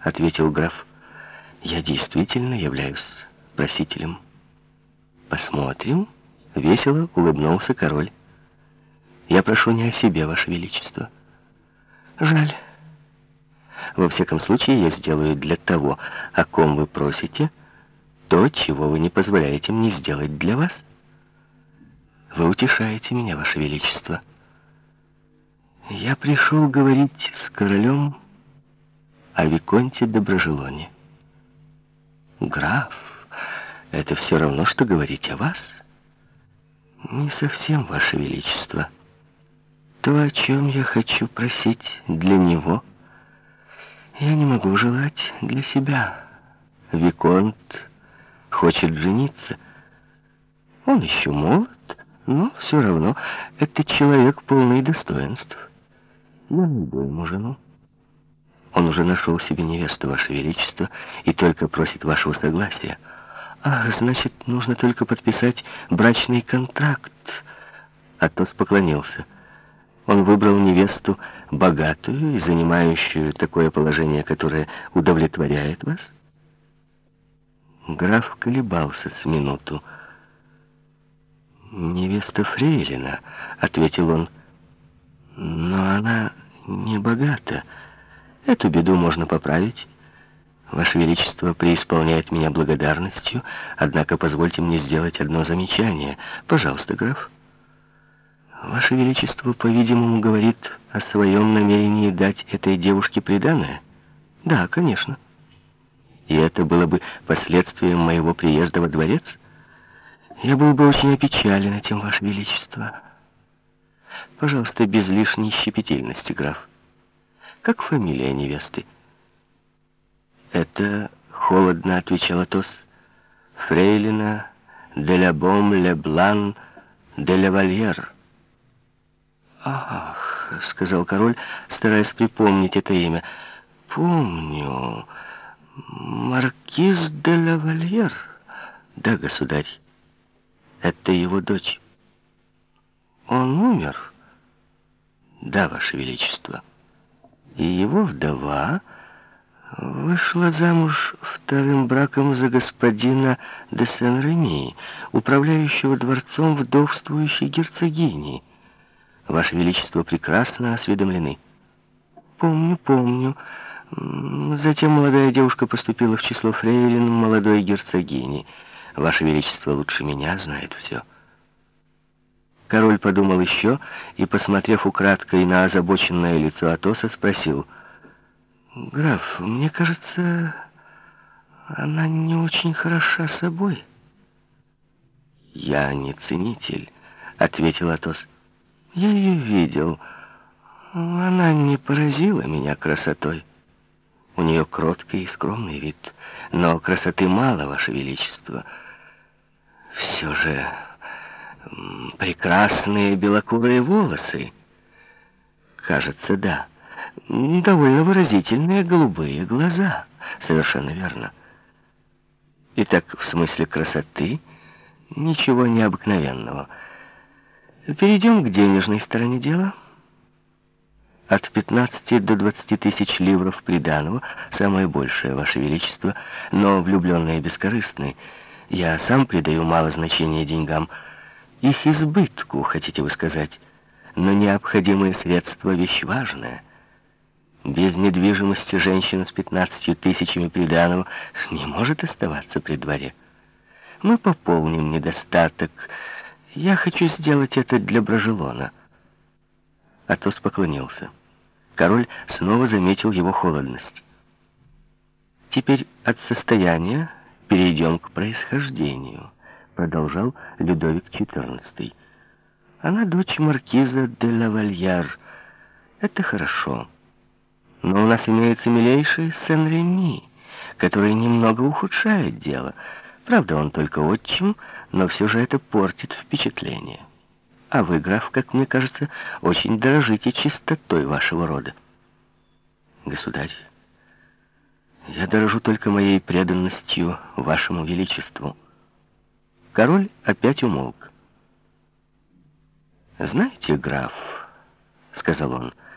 — ответил граф. «Я действительно являюсь просителем». «Посмотрим», — весело улыбнулся король. «Я прошу не о себе, Ваше Величество». «Жаль. Во всяком случае, я сделаю для того, о ком вы просите, то, чего вы не позволяете мне сделать для вас. Вы утешаете меня, Ваше Величество». Я пришел говорить с королем о Виконте Доброжелоне. Граф, это все равно, что говорить о вас. Не совсем, Ваше Величество. То, о чем я хочу просить для него, я не могу желать для себя. Виконт хочет жениться. Он еще молод, но все равно это человек полный достоинств. Я найду ему жену. Он уже нашел себе невесту, Ваше Величество, и только просит вашего согласия. Ах, значит, нужно только подписать брачный контракт. Атос поклонился. Он выбрал невесту богатую и занимающую такое положение, которое удовлетворяет вас? Граф колебался с минуту. «Невеста Фрейлина», — ответил он, — но она не богата. Эту беду можно поправить. Ваше Величество преисполняет меня благодарностью, однако позвольте мне сделать одно замечание. Пожалуйста, граф. Ваше Величество, по-видимому, говорит о своем намерении дать этой девушке приданое? Да, конечно. И это было бы последствием моего приезда во дворец? Я был бы очень опечален этим, Ваше Величество. Пожалуйста, без лишней щепетильности, граф. Как фамилия невесты? Это холодно отвечал Атос. Фрейлина де ля Бом Леблан де. Ах, сказал король, стараясь припомнить это имя. Помню. Маркиз де. Да, государь. Это его дочь. Он умер? Да, Ваше Величество. И его вдова вышла замуж вторым браком за господина де Сен-Реми, управляющего дворцом вдовствующей герцогини. Ваше Величество прекрасно осведомлены. Помню, помню. Затем молодая девушка поступила в число фрейлин молодой герцогини. Ваше Величество лучше меня знает все. Король подумал еще и, посмотрев украдкой на озабоченное лицо Атоса, спросил, «Граф, мне кажется, она не очень хороша собой». «Я не ценитель», — ответил Атос. «Я ее видел. Она не поразила меня красотой. У нее кроткий и скромный вид, но красоты мало, Ваше Величество. Все же...» прекрасные белокурые волосы. Кажется, да. Довольно выразительные голубые глаза. Совершенно верно. Итак, в смысле красоты ничего необыкновенного. Перейдем к денежной стороне дела. От 15 до 20 тысяч ливров приданого, самое большее, Ваше Величество, но влюбленные бескорыстные. Я сам придаю мало значения деньгам, их избытку, хотите вы сказать. Но необходимые средства — вещь важная. Без недвижимости женщина с пятнадцатью тысячами приданого не может оставаться при дворе. Мы пополним недостаток. Я хочу сделать это для Брожелона. Атос поклонился. Король снова заметил его холодность. Теперь от состояния перейдем к происхождению продолжал Людовик XIV. Она дочь маркиза де Лавальяр. Это хорошо. Но у нас имеется милейший Сен-Реми, который немного ухудшает дело. Правда, он только отчим, но все же это портит впечатление. А вы, граф, как мне кажется, очень дорожите чистотой вашего рода. Государь, я дорожу только моей преданностью вашему величеству. Король опять умолк. «Знаете, граф», — сказал он, —